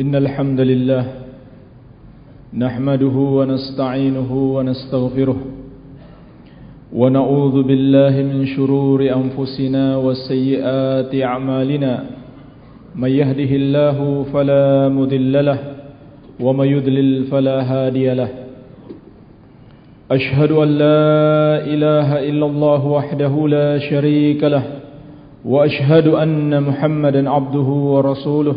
إن الحمد لله نحمده ونستعينه ونستغفره ونعوذ بالله من شرور أنفسنا وسيئات أعمالنا من يهده الله فلا مذل له ومن يذلل فلا هادي له أشهد أن لا إله إلا الله وحده لا شريك له وأشهد أن محمدا عبده ورسوله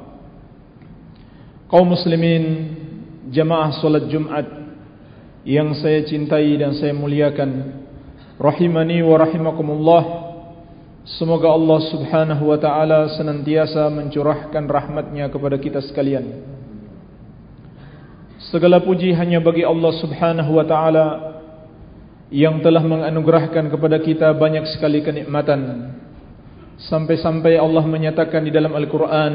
Kaum muslimin jamaah salat Jumat yang saya cintai dan saya muliakan rahimani wa rahimakumullah. Semoga Allah Subhanahu wa taala senantiasa mencurahkan rahmatnya kepada kita sekalian. Segala puji hanya bagi Allah Subhanahu wa taala yang telah menganugerahkan kepada kita banyak sekali kenikmatan. Sampai-sampai Allah menyatakan di dalam Al-Qur'an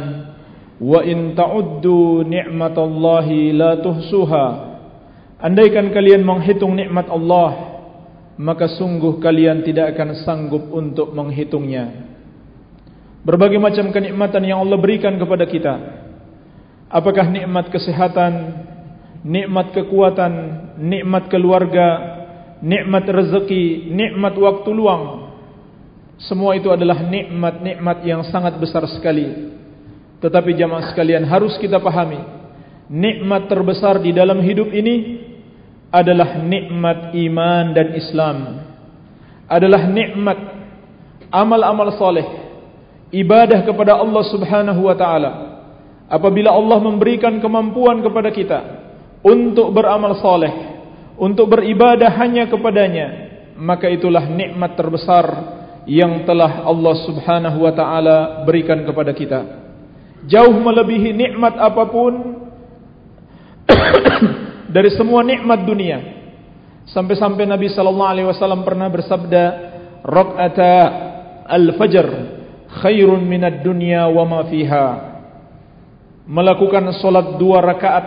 Wa in ta'uddu ni'matallahi la tuhsuha. Andaikan kalian menghitung nikmat Allah Maka sungguh kalian tidak akan sanggup untuk menghitungnya. Berbagai macam kenikmatan yang Allah berikan kepada kita. Apakah nikmat kesehatan Nikmat kekuatan Nikmat keluarga Nikmat rezeki Nikmat waktu luang? Semua itu adalah nikmat-nikmat yang sangat besar sekali tetapi jamaah sekalian harus kita pahami Nikmat terbesar di dalam hidup ini Adalah nikmat iman dan Islam. Adalah nikmat Amal-amal soleh Ibadah kepada Allah subhanahu wa ta'ala. Apabila Allah memberikan kemampuan kepada kita Untuk beramal soleh Untuk beribadah hanya kepadanya Maka itulah nikmat terbesar Yang telah Allah subhanahu wa ta'ala berikan kepada kita jauh melebihi nikmat apapun dari semua nikmat dunia. Sampai-sampai Nabi sallallahu alaihi wasallam pernah bersabda, "Raq'ata al-fajr khairun minad dunya wa ma fiha." Melakukan salat dua rakaat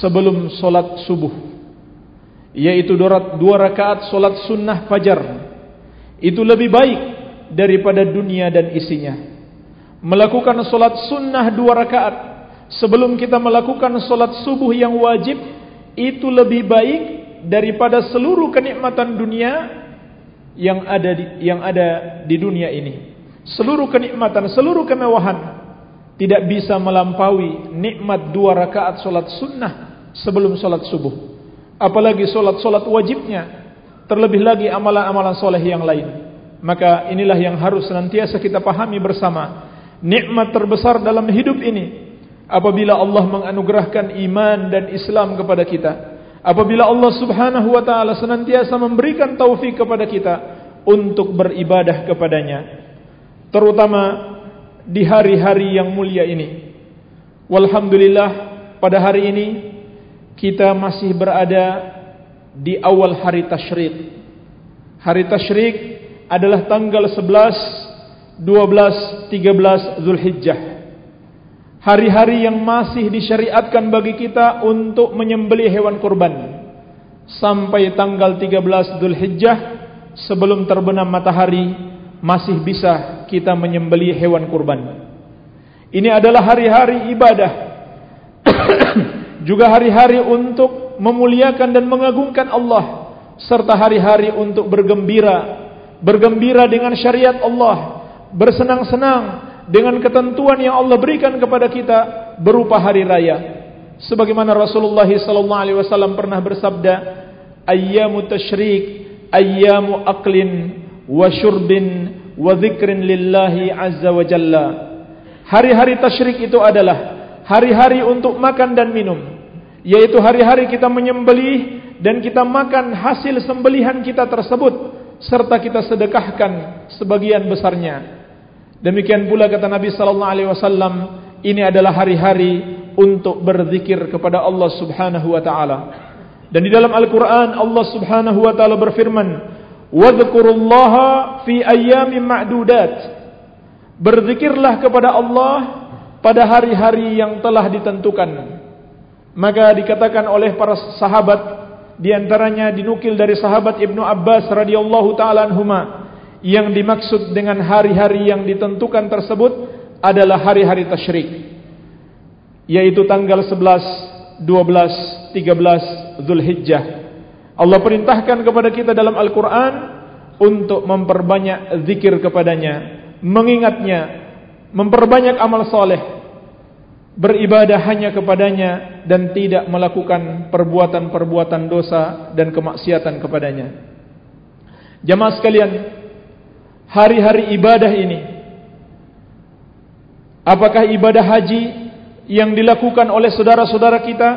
sebelum salat subuh. Yaitu dua rakaat salat sunnah fajar. Itu lebih baik daripada dunia dan isinya melakukan solat sunnah dua rakaat sebelum kita melakukan solat subuh yang wajib itu lebih baik daripada seluruh kenikmatan dunia yang ada di, yang ada di dunia ini. Seluruh kenikmatan, seluruh kemewahan tidak bisa melampaui nikmat dua rakaat solat sunnah sebelum solat subuh. Apalagi solat-solat wajibnya, terlebih lagi amalan-amalan soleh yang lain. Maka inilah yang harus senantiasa kita pahami bersama nikmat terbesar dalam hidup ini. Apabila Allah menganugerahkan iman dan Islam kepada kita. Apabila Allah Subhanahu wa taala senantiasa memberikan taufik kepada kita untuk beribadah kepadanya. Terutama di hari-hari yang mulia ini. Walhamdulillah pada hari ini kita masih berada di awal hari tasyrik. Hari tasyrik adalah tanggal 11 12, 13 Zulhijjah. Hari-hari yang masih disyariatkan bagi kita untuk menyembeli hewan kurban. Sampai tanggal 13 Zulhijjah Sebelum terbenam matahari Masih bisa kita menyembeli hewan kurban. Ini adalah hari-hari ibadah. Juga hari-hari untuk memuliakan dan mengagungkan Allah Serta hari-hari untuk bergembira. Bergembira dengan syariat Allah bersenang-senang dengan ketentuan yang Allah berikan kepada kita berupa hari raya. Sebagaimana Rasulullah sallallahu alaihi wasallam pernah bersabda ayyamu tasyrik ayyamu aqlin wa syurbin wa dzikrin lillahi azza wa jalla. Hari-hari tasyrik itu adalah hari-hari untuk makan dan minum. Yaitu hari-hari kita menyembelih dan kita makan hasil sembelihan kita tersebut serta kita sedekahkan sebagian besarnya demikian pula kata Nabi sallallahu alaihi wasallam ini adalah hari-hari untuk berzikir kepada Allah Subhanahu wa taala dan di dalam Al-Qur'an Allah Subhanahu wa taala berfirman wadhkurullaha fi ayyamin ma'dudat berzikirlah kepada Allah pada hari-hari yang telah ditentukan. Maka dikatakan oleh para sahabat di antaranya dinukil dari sahabat Ibnu Abbas radhiyallahu taala anhuma yang dimaksud dengan hari-hari yang ditentukan tersebut adalah hari-hari tasyrik yaitu tanggal 11, 12, 13 Zulhijjah. Allah perintahkan kepada kita dalam Al-Qur'an untuk memperbanyak zikir kepadanya, mengingatnya, memperbanyak amal soleh, beribadah hanya kepadanya dan tidak melakukan perbuatan-perbuatan dosa dan kemaksiatan kepadanya. Jemaah sekalian, hari-hari ibadah ini, apakah ibadah haji yang dilakukan oleh saudara-saudara kita,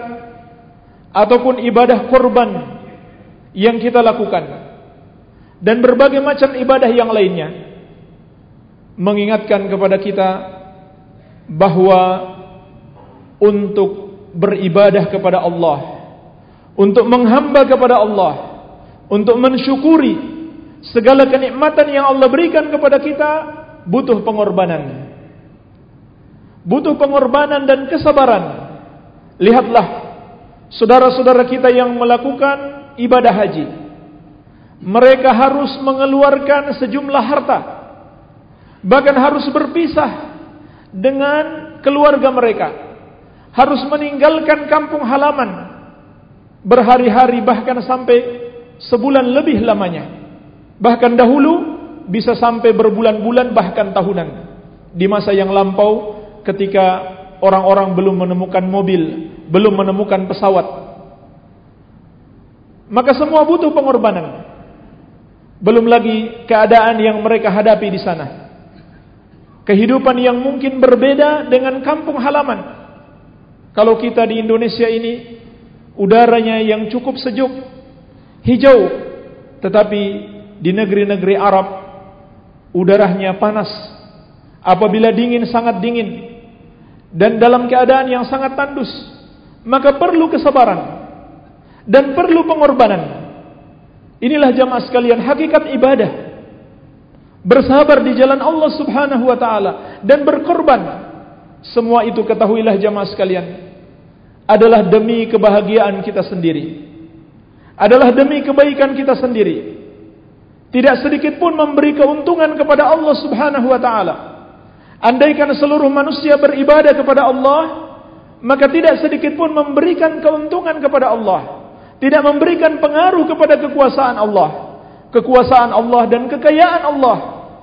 ataupun ibadah korban yang kita lakukan, dan berbagai macam ibadah yang lainnya, mengingatkan kepada kita bahawa untuk beribadah kepada Allah, untuk menghamba kepada Allah, untuk mensyukuri segala kenikmatan yang Allah berikan kepada kita, butuh pengorbanan. Butuh pengorbanan dan kesabaran. Lihatlah saudara-saudara kita yang melakukan ibadah haji. Mereka harus mengeluarkan sejumlah harta bahkan harus berpisah dengan keluarga mereka harus meninggalkan kampung halaman berhari-hari bahkan sampai sebulan lebih lamanya bahkan dahulu bisa sampai berbulan-bulan bahkan tahunan. Di masa yang lampau ketika orang-orang belum menemukan mobil belum menemukan pesawat maka semua butuh pengorbanan. Belum lagi keadaan yang mereka hadapi di sana. Kehidupan yang mungkin berbeda dengan kampung halaman. Kalau kita di Indonesia ini udaranya yang cukup sejuk, hijau, tetapi di negeri-negeri Arab udaranya panas. Apabila dingin sangat dingin dan dalam keadaan yang sangat tandus, maka perlu kesabaran dan perlu pengorbanan. Inilah jamaah sekalian hakikat ibadah bersabar di jalan Allah Subhanahu wa taala dan berkorban. Semua itu ketahuilah jemaah sekalian adalah demi kebahagiaan kita sendiri. Adalah demi kebaikan kita sendiri. Tidak sedikit pun memberi keuntungan kepada Allah Subhanahu wa taala. Andaikan seluruh manusia beribadah kepada Allah, maka tidak sedikit pun memberikan keuntungan kepada Allah. Tidak memberikan pengaruh kepada kekuasaan Allah. Kekuasaan Allah dan kekayaan Allah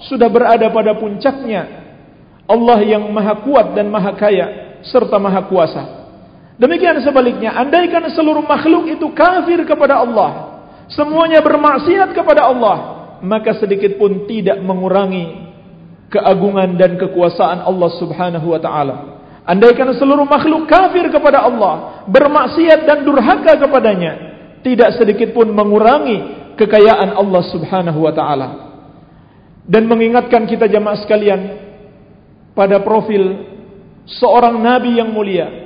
sudah berada pada puncaknya Allah yang maha kuat dan maha kaya serta maha kuasa demikian sebaliknya andaikan seluruh makhluk itu kafir kepada Allah semuanya bermaksiat kepada Allah maka sedikit pun tidak mengurangi keagungan dan kekuasaan Allah subhanahu wa ta'ala. Andaikan seluruh makhluk kafir kepada Allah bermaksiat dan durhaka kepadanya tidak sedikit pun mengurangi kekayaan Allah subhanahu wa ta'ala. Dan mengingatkan kita jamaah sekalian pada profil seorang nabi yang mulia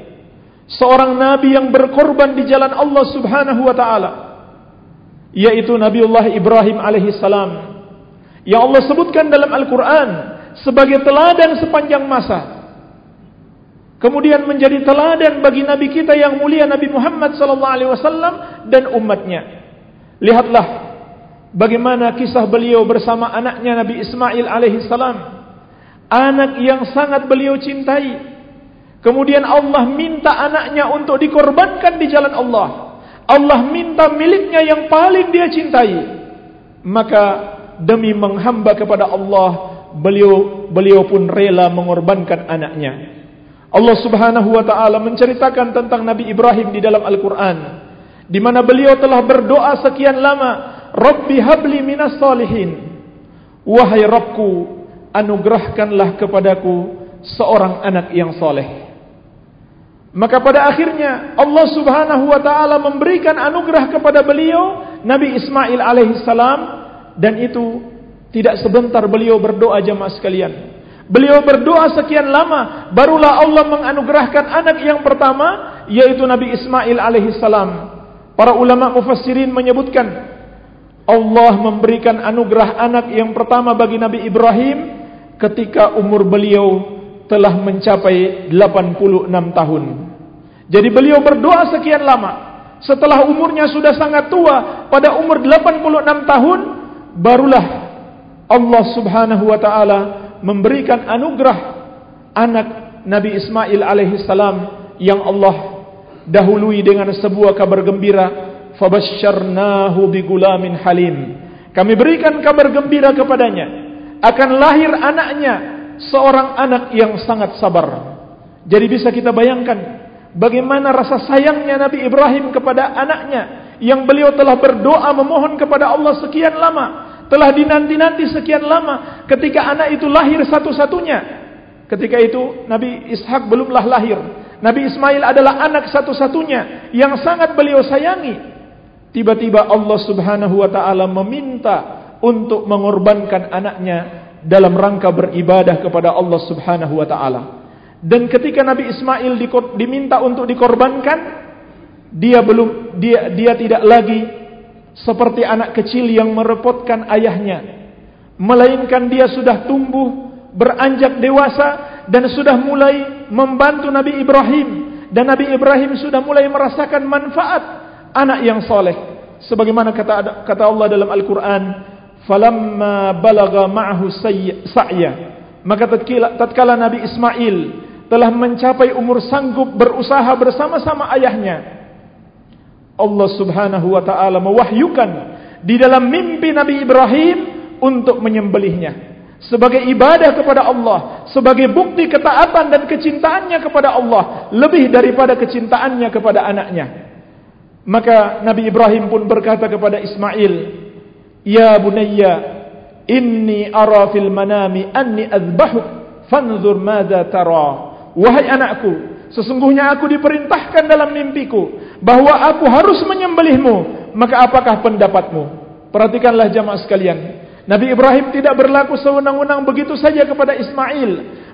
seorang nabi yang berkorban di jalan Allah Subhanahu wa taala yaitu Nabiullah Ibrahim alaihi salam. Yang Allah sebutkan dalam Al-Qur'an sebagai teladan sepanjang masa. Kemudian menjadi teladan bagi nabi kita yang mulia Nabi Muhammad sallallahu alaihi wasallam dan umatnya. Lihatlah bagaimana kisah beliau bersama anaknya Nabi Ismail alaihi salam. Anak yang sangat beliau cintai. Kemudian Allah minta anaknya untuk dikorbankan di jalan Allah Allah minta miliknya yang paling dia cintai maka demi menghamba kepada Allah beliau beliau pun rela mengorbankan anaknya Allah Subhanahu wa taala menceritakan tentang Nabi Ibrahim di dalam Al-Qur'an di mana beliau telah berdoa sekian lama, "Rabbi habli minas salihin." Wahai Rabbku, anugerahkanlah kepadaku seorang anak yang soleh. Maka pada akhirnya Allah Subhanahu wa taala memberikan anugerah kepada beliau Nabi Ismail alaihissalam dan itu tidak sebentar beliau berdoa jemaah sekalian. Beliau berdoa sekian lama barulah Allah menganugerahkan anak yang pertama yaitu Nabi Ismail alaihissalam. Para ulama mufassirin menyebutkan Allah memberikan anugerah anak yang pertama bagi Nabi Ibrahim ketika umur beliau telah mencapai 86 tahun. Jadi beliau berdoa sekian lama. Setelah umurnya sudah sangat tua, pada umur 86 tahun, barulah Allah subhanahu wa ta'ala memberikan anugerah anak Nabi Ismail alaihissalam yang Allah dahului dengan sebuah kabar gembira. Fabasharnahu bigulamin halim. Kami berikan kabar gembira kepadanya. Akan lahir anaknya, seorang anak yang sangat sabar. Jadi bisa kita bayangkan, bagaimana rasa sayangnya Nabi Ibrahim kepada anaknya yang beliau telah berdoa memohon kepada Allah sekian lama, telah dinanti-nanti sekian lama ketika anak itu lahir satu-satunya. Ketika itu Nabi Ishak belumlah lahir. Nabi Ismail adalah anak satu-satunya yang sangat beliau sayangi. Tiba-tiba Allah Subhanahu wa taala meminta untuk mengorbankan anaknya dalam rangka beribadah kepada Allah Subhanahu wa taala. Dan ketika Nabi Ismail diminta untuk dikorbankan, dia belum dia dia tidak lagi seperti anak kecil yang merepotkan ayahnya, melainkan dia sudah tumbuh, beranjak dewasa dan sudah mulai membantu Nabi Ibrahim dan Nabi Ibrahim sudah mulai merasakan manfaat anak yang soleh. Sebagaimana kata kata Allah dalam Al-Quran, "Falamma balagha ma'hu sa'ya." Maka tatkala, tatkala Nabi Ismail telah mencapai umur sanggup berusaha bersama-sama ayahnya Allah subhanahu wa ta'ala mewahyukan di dalam mimpi Nabi Ibrahim untuk menyembelihnya sebagai ibadah kepada Allah sebagai bukti ketaatan dan kecintaannya kepada Allah lebih daripada kecintaannya kepada anaknya maka Nabi Ibrahim pun berkata kepada Ismail Ya bunayya inni ara fil manami anni azbahuk fanzur madza tara Wahai anakku, sesungguhnya aku diperintahkan dalam mimpiku bahwa aku harus menyembelihmu. Maka apakah pendapatmu? Perhatikanlah jamaah sekalian. Nabi Ibrahim tidak berlaku sewenang-wenang begitu saja kepada Ismail.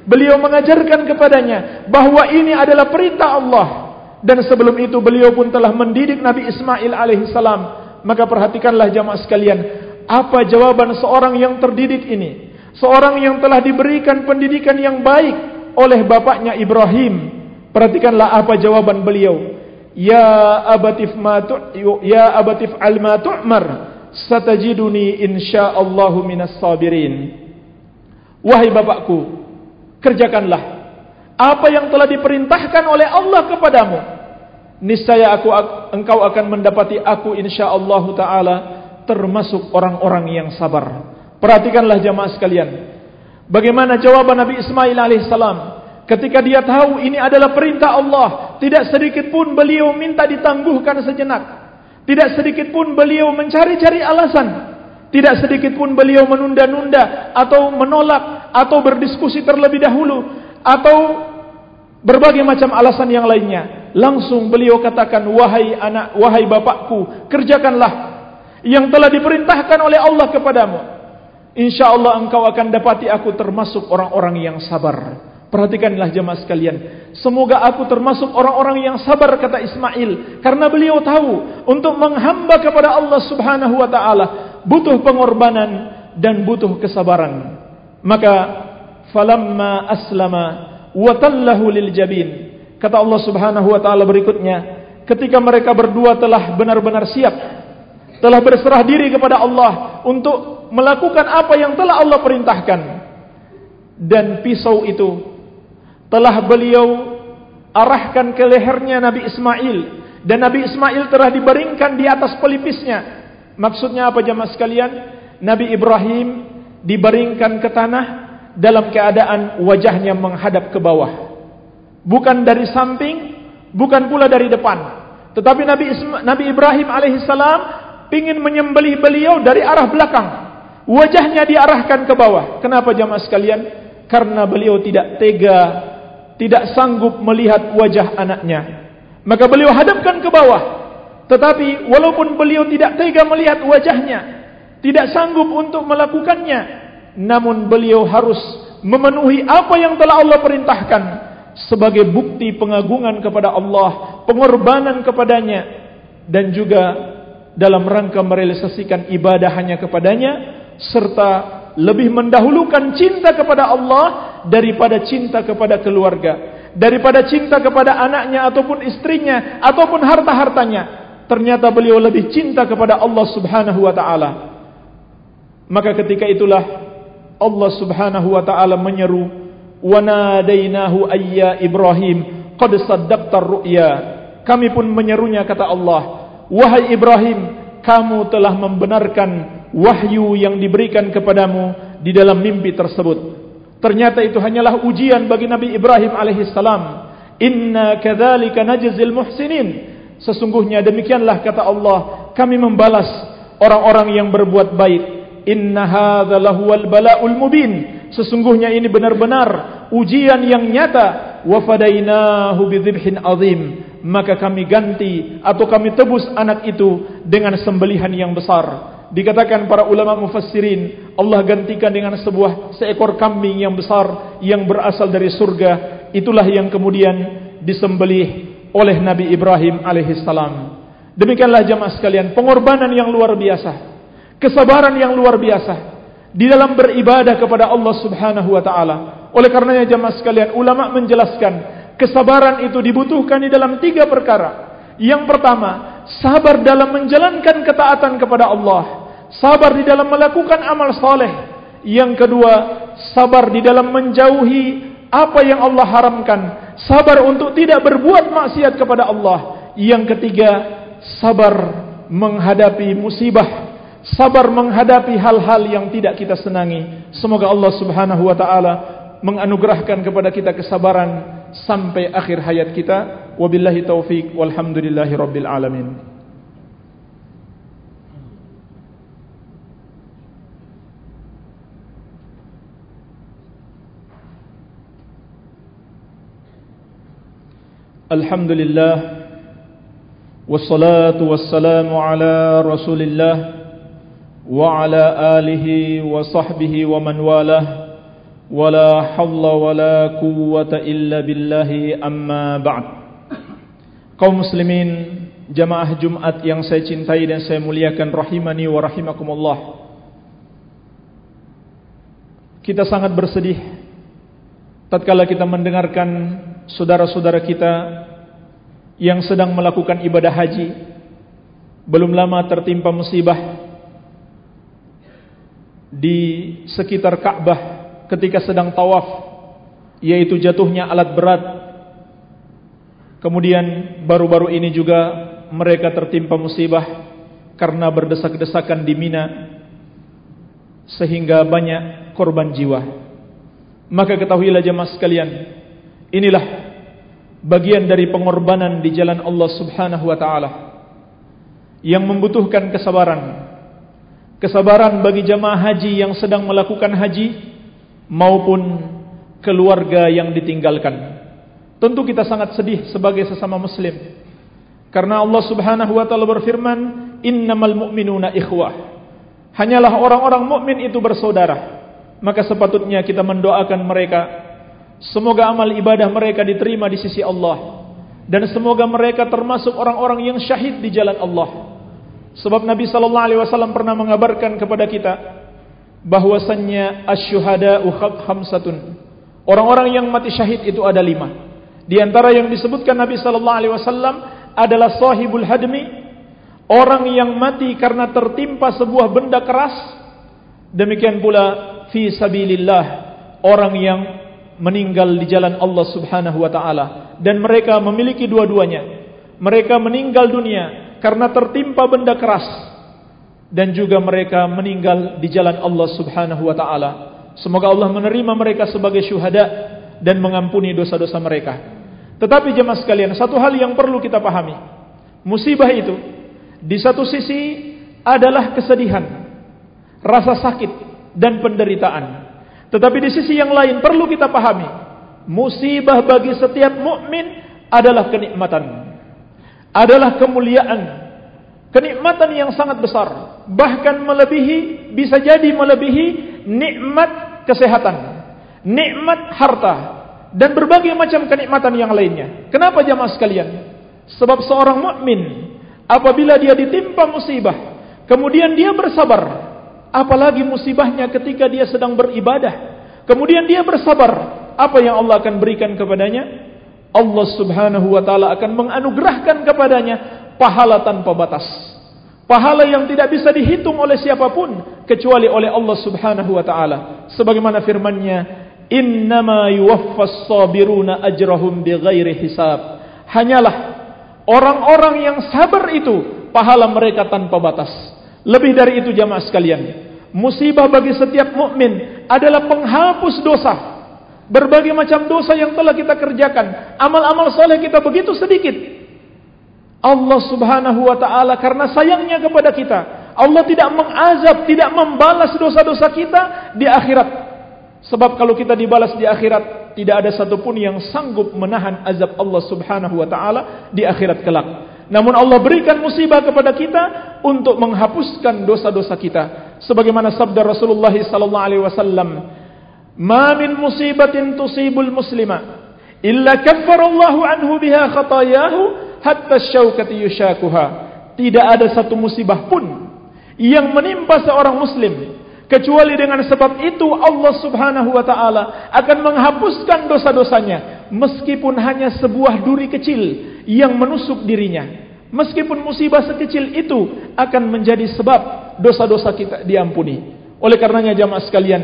Beliau mengajarkan kepadanya bahwa ini adalah perintah Allah. Dan sebelum itu beliau pun telah mendidik Nabi Ismail alaihissalam. Maka perhatikanlah jamaah sekalian. Apa jawaban seorang yang terdidik ini? Seorang yang telah diberikan pendidikan yang baik oleh bapaknya Ibrahim. Perhatikanlah apa jawaban beliau. Ya abatif ma ya abatif al ma tu'mar satajiduni insyaallah minas sabirin. Wahai bapakku, kerjakanlah apa yang telah diperintahkan oleh Allah kepadamu. Niscaya aku engkau akan mendapati aku insyaallah taala termasuk orang-orang yang sabar. Perhatikanlah jemaah sekalian. Bagaimana jawaban Nabi Ismail alaihissalam ketika dia tahu ini adalah perintah Allah, tidak sedikit pun beliau minta ditangguhkan sejenak. Tidak sedikit pun beliau mencari-cari alasan. Tidak sedikit pun beliau menunda-nunda atau menolak atau berdiskusi terlebih dahulu atau berbagai macam alasan yang lainnya. Langsung beliau katakan, "Wahai anak, wahai bapakku, kerjakanlah yang telah diperintahkan oleh Allah kepadamu." Insya Allah engkau akan dapati aku termasuk orang-orang yang sabar. Perhatikanlah jemaah sekalian. Semoga aku termasuk orang-orang yang sabar kata Ismail. Karena beliau tahu untuk menghamba kepada Allah subhanahu wa ta'ala. Butuh pengorbanan dan butuh kesabaran. Maka falamma aslama watallahu lil jabin. Kata Allah subhanahu wa ta'ala berikutnya. Ketika mereka berdua telah benar-benar siap. Telah berserah diri kepada Allah untuk melakukan apa yang telah Allah perintahkan. Dan pisau itu telah beliau arahkan ke lehernya Nabi Ismail. Dan Nabi Ismail telah dibaringkan di atas pelipisnya. Maksudnya apa jemaah sekalian? Nabi Ibrahim dibaringkan ke tanah dalam keadaan wajahnya menghadap ke bawah. Bukan dari samping, bukan pula dari depan. Tetapi Nabi Isma, Nabi Ibrahim alaihissalam ingin menyembelih beliau dari arah belakang. Wajahnya diarahkan ke bawah. Kenapa jamaah sekalian? Karena beliau tidak tega, tidak sanggup melihat wajah anaknya. Maka beliau hadapkan ke bawah. Tetapi walaupun beliau tidak tega melihat wajahnya, tidak sanggup untuk melakukannya, namun beliau harus memenuhi apa yang telah Allah perintahkan sebagai bukti pengagungan kepada Allah, pengorbanan kepadanya dan juga dalam rangka merealisasikan ibadah hanya kepadanya serta lebih mendahulukan cinta kepada Allah daripada cinta kepada keluarga, daripada cinta kepada anaknya ataupun istrinya ataupun harta-hartanya. Ternyata beliau lebih cinta kepada Allah Subhanahu wa taala. Maka ketika itulah Allah Subhanahu wa taala menyeru wa nadainahu ayya ibrahim qad saddaqta ru'ya kami pun menyerunya kata Allah wahai ibrahim kamu telah membenarkan wahyu yang diberikan kepadamu di dalam mimpi tersebut. Ternyata itu hanyalah ujian bagi nabi ibrahim alaihi salam inna kadzalika najzil muhsinin. Sesungguhnya demikianlah kata Allah kami membalas orang-orang yang berbuat baik. Inna hadza lahuwal bala'ul mubin. Sesungguhnya ini benar-benar ujian yang nyata. Wa fadainahu azim maka kami ganti atau kami tebus anak itu dengan sembelihan yang besar. Dikatakan para ulama mufassirin Allah gantikan dengan sebuah seekor kambing yang besar yang berasal dari surga. Itulah yang kemudian disembelih oleh Nabi Ibrahim alaihissalam. Demikianlah jemaah sekalian pengorbanan yang luar biasa kesabaran yang luar biasa di dalam beribadah kepada Allah Subhanahu wa taala. Oleh karenanya jemaah sekalian, ulama menjelaskan kesabaran itu dibutuhkan di dalam tiga perkara. Yang pertama, sabar dalam menjalankan ketaatan kepada Allah, sabar di dalam melakukan amal saleh. Yang kedua, sabar di dalam menjauhi apa yang Allah haramkan, sabar untuk tidak berbuat maksiat kepada Allah. Yang ketiga, sabar menghadapi musibah sabar menghadapi hal-hal yang tidak kita senangi. Semoga Allah Subhanahu wa taala menganugerahkan kepada kita kesabaran sampai akhir hayat kita. Wabillahi taufik walhamdulillahi rabbil alamin. Alhamdulillah Wassalatu wassalamu ala rasulillah وعلى آله وصحبه ومن والاه ولا حول ولا قوة إلا بالله أما بعد kaum muslimin jamaah Jumat yang saya cintai dan saya muliakan rahimani wa rahimakumullah kita sangat bersedih tatkala kita mendengarkan saudara-saudara kita yang sedang melakukan ibadah haji belum lama tertimpa musibah di sekitar Ka'bah ketika sedang tawaf yaitu jatuhnya alat berat. Kemudian baru-baru ini juga mereka tertimpa musibah karena berdesak-desakan di Mina sehingga banyak korban jiwa. Maka ketahuilah jemaah sekalian inilah bagian dari pengorbanan di jalan Allah Subhanahu wa taala yang membutuhkan kesabaran. Kesabaran bagi jamaah haji yang sedang melakukan haji maupun keluarga yang ditinggalkan. Tentu kita sangat sedih sebagai sesama muslim. Karena Allah Subhanahu wa taala berfirman, "Innamal mu'minuna ikhwah." Hanyalah orang-orang mukmin itu bersaudara. Maka sepatutnya kita mendoakan mereka semoga amal ibadah mereka diterima di sisi Allah dan semoga mereka termasuk orang-orang yang syahid di jalan Allah. Sebab Nabi sallallahu alaihi wasallam pernah mengabarkan kepada kita bahwasannya asyuhada khamsatun. Orang-orang yang mati syahid itu ada lima. Di antara yang disebutkan Nabi sallallahu alaihi wasallam adalah sahibul hadmi, orang yang mati karena tertimpa sebuah benda keras. Demikian pula fi sabilillah, orang yang meninggal di jalan Allah Subhanahu wa taala dan mereka memiliki dua-duanya. Mereka meninggal dunia karena tertimpa benda keras dan juga mereka meninggal di jalan Allah Subhanahu wa taala. Semoga Allah menerima mereka sebagai syuhada dan mengampuni dosa-dosa mereka. Tetapi jemaah sekalian, satu hal yang perlu kita pahami. Musibah itu di satu sisi adalah kesedihan, rasa sakit dan penderitaan. Tetapi di sisi yang lain perlu kita pahami, musibah bagi setiap mukmin adalah kenikmatan. Adalah kemuliaan. Kenikmatan yang sangat besar, bahkan melebihi bisa jadi melebihi nikmat kesehatan, nikmat harta, dan berbagai macam kenikmatan yang lainnya. Kenapa jamaah sekalian? Sebab seorang mukmin apabila dia ditimpa musibah, kemudian dia bersabar, apalagi musibahnya ketika dia sedang beribadah, kemudian dia bersabar, apa yang Allah akan berikan kepadanya? Allah Subhanahu wa taala akan menganugerahkan kepadanya pahala tanpa batas. Pahala yang tidak bisa dihitung oleh siapapun kecuali oleh Allah Subhanahu wa taala. Sebagaimana firman-Nya, innama yuwaffas sabiruna ajrahum bighairi hisab. Hanyalah orang-orang yang sabar itu pahala mereka tanpa batas. Lebih dari itu jamaah sekalian musibah bagi setiap mukmin adalah penghapus dosa. Berbagai macam dosa yang telah kita kerjakan amal-amal saleh kita begitu sedikit Allah Subhanahu wa taala karena sayangnya kepada kita Allah tidak mengazab tidak membalas dosa-dosa kita di akhirat Sebab kalau kita dibalas di akhirat tidak ada satupun yang sanggup menahan azab Allah Subhanahu wa taala di akhirat kelak. Namun Allah berikan musibah kepada kita untuk menghapuskan dosa-dosa kita. Sebagaimana sabda Rasulullah sallallahu alaihi wasallam, "Ma min musibatin tusibul muslima illa kaffara Allah anhu biha khatayahu hatta asy-syaukati yushakuha." Tidak ada satu musibah pun yang menimpa seorang muslim Kecuali dengan sebab itu Allah subhanahu wa ta'ala akan menghapuskan dosa-dosanya. Meskipun hanya sebuah duri kecil yang menusuk dirinya. Meskipun musibah sekecil itu akan menjadi sebab dosa-dosa kita diampuni. Oleh karenanya jamaah sekalian,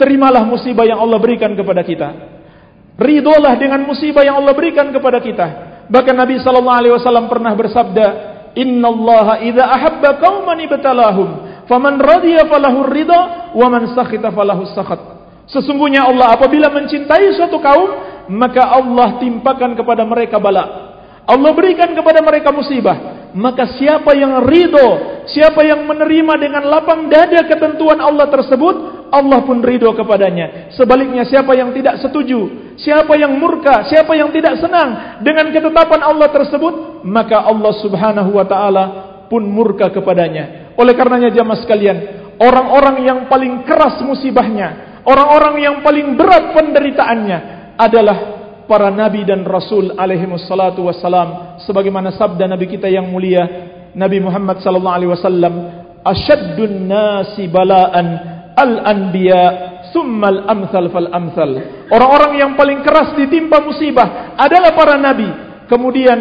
terimalah musibah yang Allah berikan kepada kita. Ridolah dengan musibah yang Allah berikan kepada kita. Bahkan Nabi SAW pernah bersabda, Inna Allah idha ahabba qawman ibtalahum faman radiya falahu ridha wa man sakhita falahu sakhat. Sesungguhnya Allah apabila mencintai suatu kaum maka Allah timpakan kepada mereka bala Allah berikan kepada mereka musibah maka siapa yang ridho siapa yang menerima dengan lapang dada ketentuan Allah tersebut Allah pun ridho kepadanya. Sebaliknya siapa yang tidak setuju siapa yang murka siapa yang tidak senang dengan ketetapan Allah tersebut maka Allah Subhanahu wa taala pun murka kepadanya. Oleh karenanya jamaah sekalian, orang-orang yang paling keras musibahnya, orang-orang yang paling berat penderitaannya adalah para nabi dan rasul alaihi wassalatu wassalam sebagaimana sabda nabi kita yang mulia Nabi Muhammad sallallahu alaihi wasallam asyaddun nasi bala'an al-anbiya thumma al-amthal fal amthal orang-orang yang paling keras ditimpa musibah adalah para nabi kemudian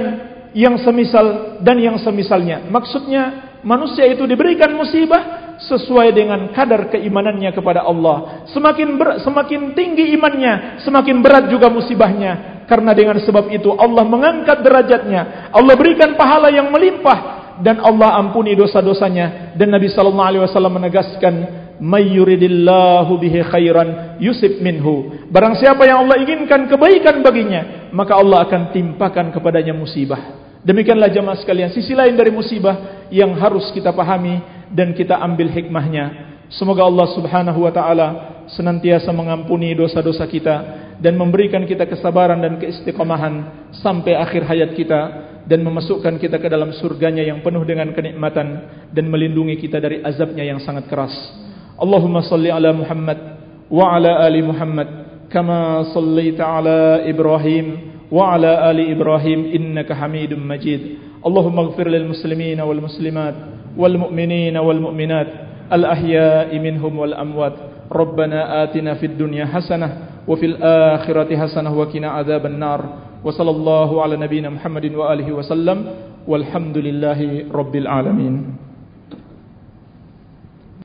yang semisal dan yang semisalnya. Maksudnya manusia itu diberikan musibah sesuai dengan kadar keimanannya kepada Allah. Semakin ber, semakin tinggi imannya, semakin berat juga musibahnya. Karena dengan sebab itu Allah mengangkat derajatnya. Allah berikan pahala yang melimpah dan Allah ampuni dosa-dosanya. Dan Nabi sallallahu alaihi wasallam menegaskan, "May yuridillahu bihi khairan yusib minhu." Barang siapa yang Allah inginkan kebaikan baginya, maka Allah akan timpakan kepadanya musibah. Demikianlah jemaah sekalian, sisi lain dari musibah yang harus kita pahami dan kita ambil hikmahnya. Semoga Allah subhanahu wa ta'ala senantiasa mengampuni dosa-dosa kita dan memberikan kita kesabaran dan keistiqomahan sampai akhir hayat kita dan memasukkan kita ke dalam surganya yang penuh dengan kenikmatan dan melindungi kita dari azabnya yang sangat keras. Allahumma salli ala Muhammad wa ala ali Muhammad kama sallaita ala Ibrahim wa ala ali Ibrahim innaka hamidum majid. Allahumma ighfir lil muslimina wal muslimat. والمؤمنين والمؤمنات الأحياء منهم والأموات ربنا آتنا في الدنيا حسنة وفي الآخرة حسنة وكنا عذاب النار وصلى الله على نبينا محمد وآله وسلم والحمد لله رب العالمين